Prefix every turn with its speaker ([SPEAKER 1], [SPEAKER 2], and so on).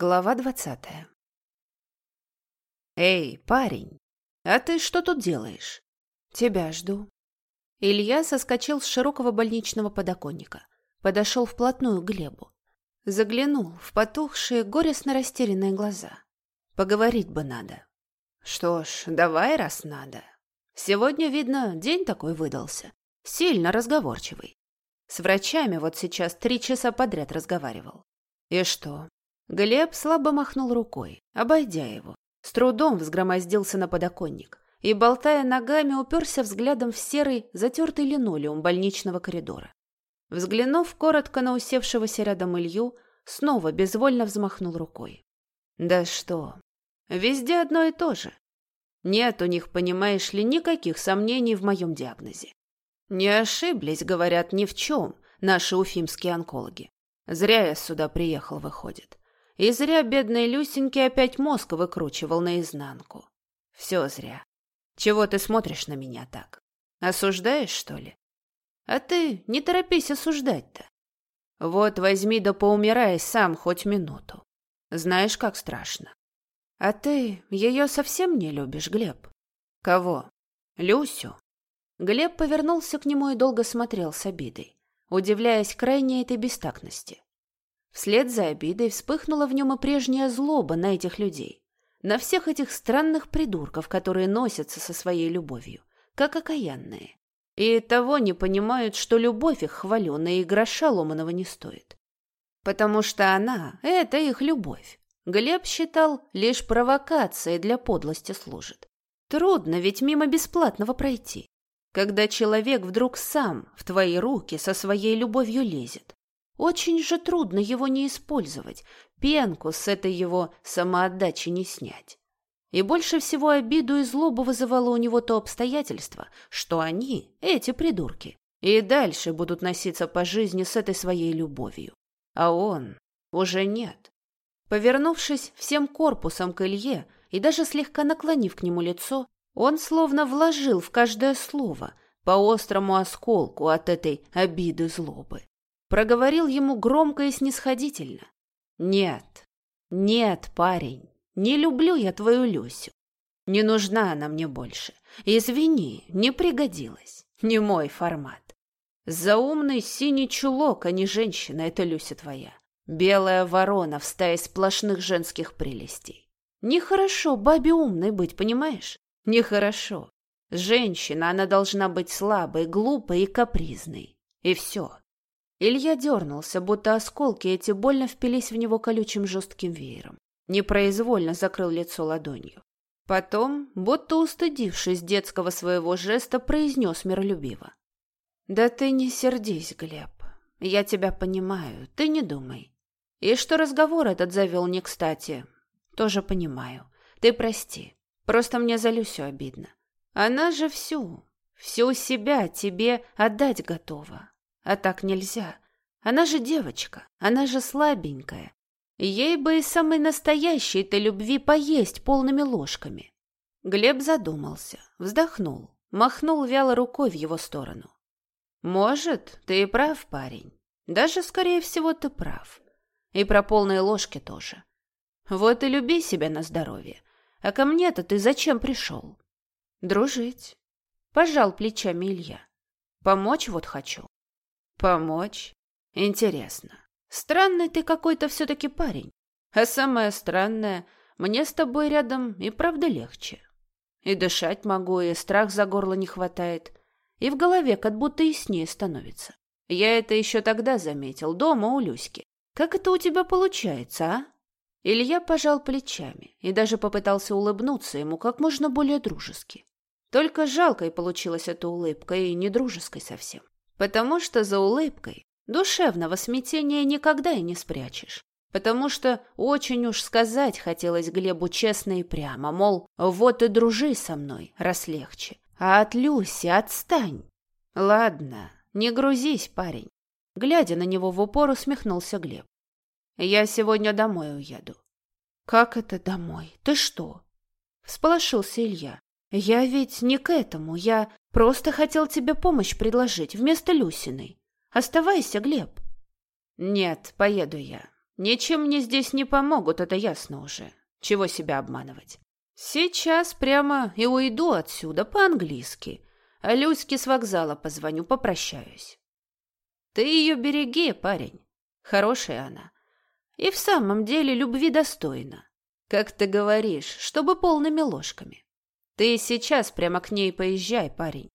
[SPEAKER 1] Глава двадцатая. «Эй, парень, а ты что тут делаешь?» «Тебя жду». Илья соскочил с широкого больничного подоконника, подошел вплотную к Глебу. Заглянул в потухшие, горестно растерянные глаза. «Поговорить бы надо». «Что ж, давай, раз надо. Сегодня, видно, день такой выдался. Сильно разговорчивый. С врачами вот сейчас три часа подряд разговаривал. И что, Глеб слабо махнул рукой, обойдя его. С трудом взгромоздился на подоконник и, болтая ногами, уперся взглядом в серый, затертый линолеум больничного коридора. Взглянув коротко на усевшегося рядом Илью, снова безвольно взмахнул рукой. «Да что? Везде одно и то же. Нет у них, понимаешь ли, никаких сомнений в моем диагнозе. Не ошиблись, говорят, ни в чем наши уфимские онкологи. Зря я сюда приехал, выходит. И зря бедной Люсеньке опять мозг выкручивал наизнанку. Все зря. Чего ты смотришь на меня так? Осуждаешь, что ли? А ты не торопись осуждать-то. Вот возьми да поумирай сам хоть минуту. Знаешь, как страшно. А ты ее совсем не любишь, Глеб? Кого? Люсю? Глеб повернулся к нему и долго смотрел с обидой, удивляясь крайней этой бестактности. Вслед за обидой вспыхнула в нем и прежняя злоба на этих людей, на всех этих странных придурков, которые носятся со своей любовью, как окаянные. И того не понимают, что любовь их хваленая и гроша ломаного не стоит. Потому что она — это их любовь. Глеб считал, лишь провокацией для подлости служит. Трудно ведь мимо бесплатного пройти, когда человек вдруг сам в твои руки со своей любовью лезет. Очень же трудно его не использовать, пенку с этой его самоотдачи не снять. И больше всего обиду и злобу вызывало у него то обстоятельство, что они, эти придурки, и дальше будут носиться по жизни с этой своей любовью. А он уже нет. Повернувшись всем корпусом к Илье и даже слегка наклонив к нему лицо, он словно вложил в каждое слово по острому осколку от этой обиды злобы проговорил ему громко и снисходительно. «Нет, нет, парень, не люблю я твою Люсю. Не нужна она мне больше. Извини, не пригодилась. Не мой формат. Заумный синий чулок, а не женщина, это Люся твоя. Белая ворона в стае сплошных женских прелестей. Нехорошо бабе умной быть, понимаешь? Нехорошо. Женщина, она должна быть слабой, глупой и капризной. И все. Илья дернулся, будто осколки эти больно впились в него колючим жестким веером. Непроизвольно закрыл лицо ладонью. Потом, будто устыдившись детского своего жеста, произнес миролюбиво. «Да ты не сердись, Глеб. Я тебя понимаю, ты не думай. И что разговор этот завел не кстати, тоже понимаю. Ты прости. Просто мне за Люсю обидно. Она же всю, всю себя тебе отдать готова. А так нельзя. Она же девочка, она же слабенькая. Ей бы и самой настоящей-то любви поесть полными ложками. Глеб задумался, вздохнул, махнул вяло рукой в его сторону. «Может, ты и прав, парень. Даже, скорее всего, ты прав. И про полные ложки тоже. Вот и люби себя на здоровье. А ко мне-то ты зачем пришел?» «Дружить». Пожал плечами Илья. «Помочь вот хочу. Помочь? Интересно. Странный ты какой-то все-таки парень. А самое странное, мне с тобой рядом и правда легче. И дышать могу, и страх за горло не хватает. И в голове как будто яснее становится. Я это еще тогда заметил, дома у Люськи. Как это у тебя получается, а? Илья пожал плечами и даже попытался улыбнуться ему как можно более дружески. Только жалкой получилась эта улыбка и не дружеской совсем. Потому что за улыбкой душевного смятения никогда и не спрячешь. Потому что очень уж сказать хотелось Глебу честно и прямо, мол, вот и дружи со мной, раз легче. А от Люси отстань. Ладно, не грузись, парень. Глядя на него в упор, усмехнулся Глеб. Я сегодня домой уеду. Как это домой? Ты что? Всполошился Илья. Я ведь не к этому, я просто хотел тебе помощь предложить вместо Люсиной. Оставайся, Глеб. Нет, поеду я. Ничем мне здесь не помогут, это ясно уже. Чего себя обманывать? Сейчас прямо и уйду отсюда по-английски. А Люське с вокзала позвоню, попрощаюсь. Ты ее береги, парень. Хорошая она. И в самом деле любви достойна. Как ты говоришь, чтобы полными ложками. Ты сейчас прямо к ней поезжай, парень.